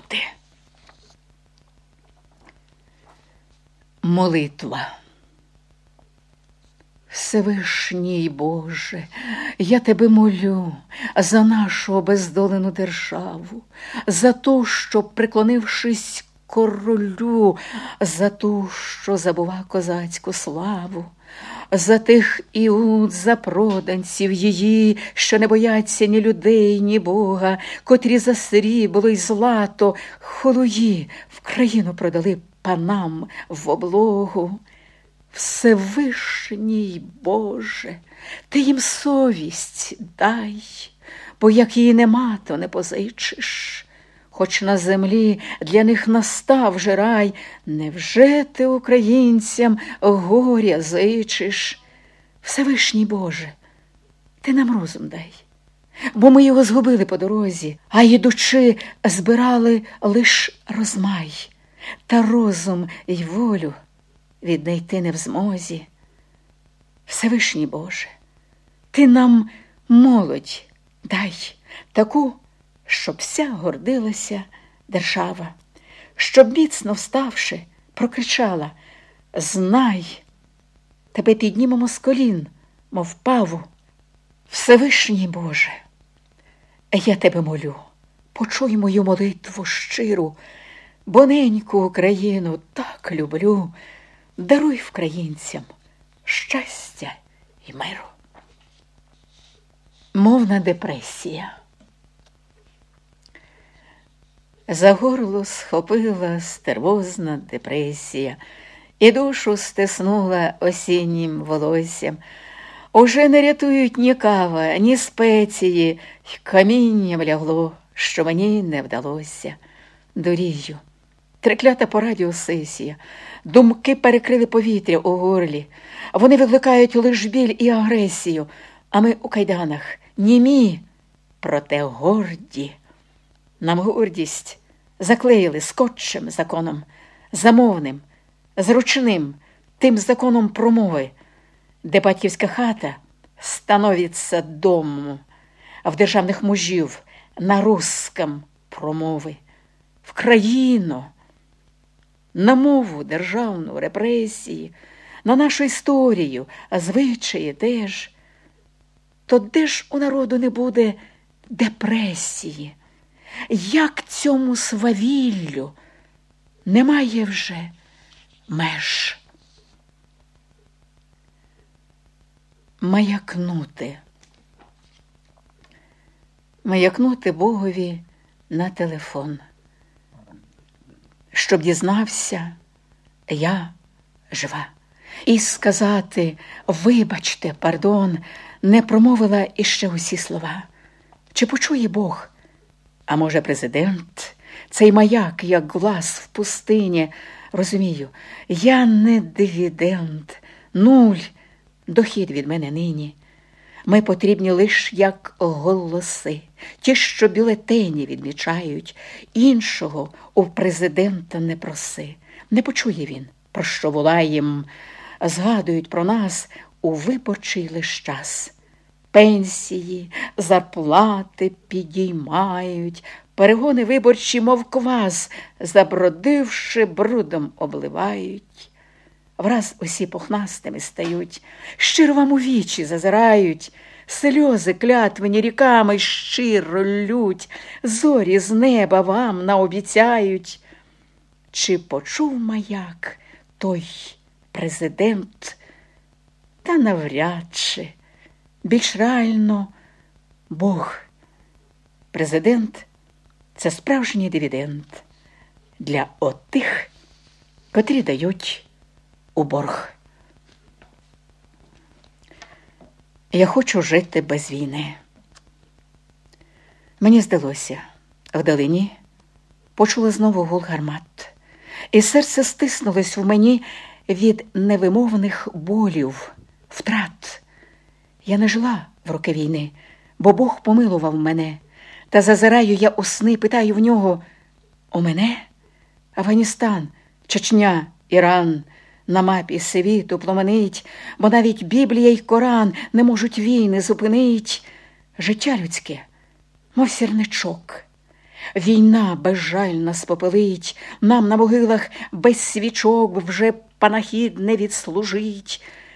бути. Молитва. Всевишній Боже, я тебе молю за нашу обездолену державу, за ту, що, приклонившись королю, за ту, що забува козацьку славу, за тих іуд, за проданців її, що не бояться ні людей, ні Бога, котрі за срібло й злато холуї в країну продали панам в облогу. Всевишній Боже, ти їм совість дай, бо як її нема, то не позичиш. Хоч на землі для них настав же рай, невже ти українцям горя зичиш? Всевишній Боже, ти нам розум дай, бо ми його згубили по дорозі, а йдучи, збирали лиш розмай, та розум й волю віднайти не в змозі. Всевишній Боже, ти нам молодь дай таку, щоб вся гордилася держава, щоб, міцно вставши, прокричала Знай, тебе піднімемо з колін, мов паву. Всевишній Боже, я тебе молю, почуй мою молитву щиру, бо неньку Україну так люблю даруй українцям щастя і миру. Мовна депресія. За горло схопила стервозна депресія, і душу стиснула осіннім волоссям. Уже не рятують ні кава, ні спеції, й камінням лягло, що мені не вдалося. Дорію, треклята по радіосесія, Думки перекрили повітря у горлі. Вони викликають лиш біль і агресію, а ми у кайданах німі, проте горді. Нам гордість заклеїли скотчем законом, замовним, зручним, тим законом промови, де батьківська хата становиться домом, а в державних мужів на русском промови, в країну на мову державну репресії, на нашу історію, а звичаї теж, то де ж у народу не буде депресії? Як цьому свавіллю немає вже меж? Маякнути. Маякнути Богові на телефон щоб дізнався, я жива. І сказати, вибачте, пардон, не промовила іще усі слова. Чи почує Бог? А може, президент, цей маяк, як глас в пустині, розумію, я не дивідент, нуль, дохід від мене нині. Ми потрібні лиш як голоси, ті, що бюлетені відмічають, іншого у президента не проси. Не почує він, про що волаєм, згадують про нас у виборчий лиш час. Пенсії, зарплати підіймають, перегони виборчі, мов квас, забродивши брудом обливають враз усі пухнастими стають, щиро вам у вічі зазирають, сльози клятвені ріками щиро лють, зорі з неба вам наобіцяють. Чи почув маяк той президент? Та навряд чи більш реально Бог. Президент це справжній дивіденд для отих, котрі дають у борг. Я хочу жити без війни. Мені здалося, вдалині почула знову гул гармат, і серце стиснулось в мені від невимовних болів, втрат. Я не жила в роки війни, бо Бог помилував мене, та зазираю я у сни, питаю в нього: у мене Афганістан, Чечня, Іран на мапі світу пломенить, бо навіть Біблія й Коран не можуть війни зупинить. Життя людське, мов сірничок, Війна безжальна спопелить, нам на могилах без свічок вже панахід не відслужить.